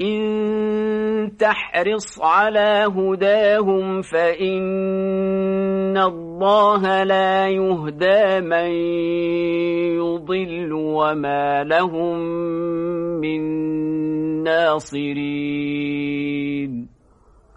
إن تحرص على هداهم فإن الله لا يهدى من يضل وما لهم من ناصرين